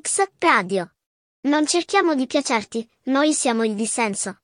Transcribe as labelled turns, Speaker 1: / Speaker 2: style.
Speaker 1: X Radio. Non cerchiamo di piacerti, noi siamo il dissenso.